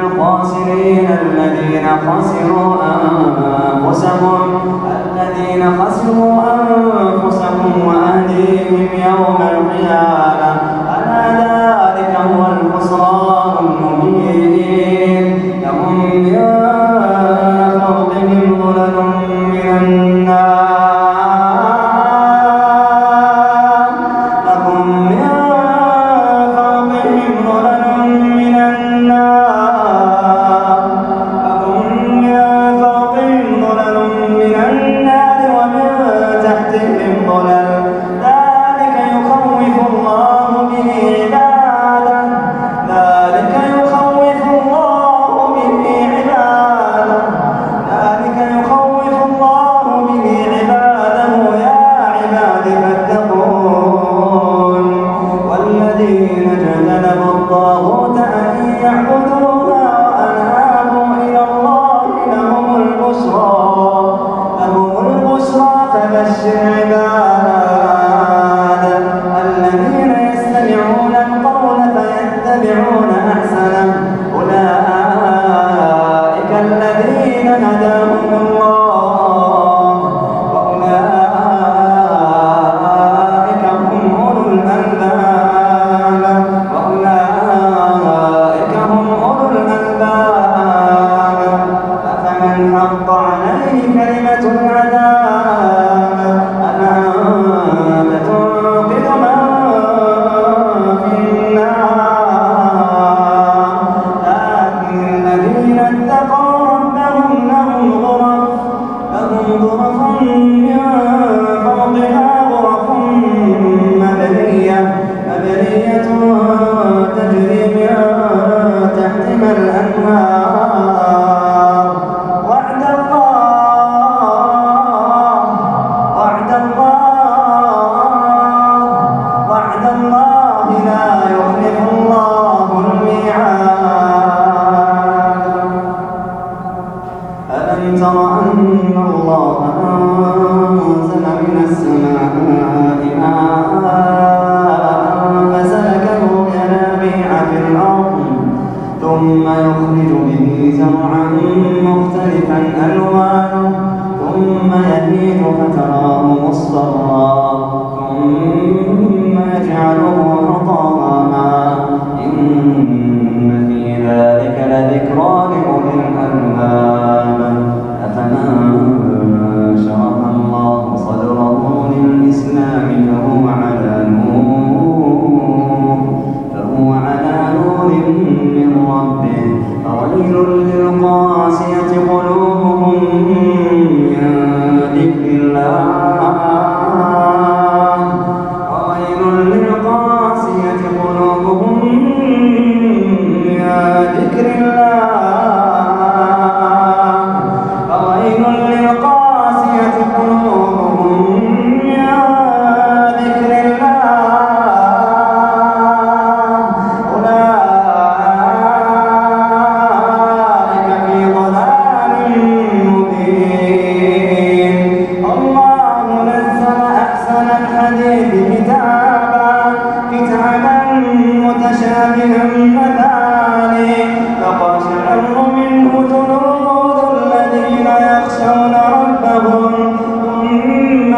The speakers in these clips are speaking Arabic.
الخاسرين الذين خسروا أنفسهم الذين خسروا أنفسهم وأهليهم يوم القيامة. ألا يتبعون أحسن 多荒凉 زرعا مختلفا ألوانه ثم يهيج فتراه مصفرا.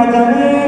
Magdalena.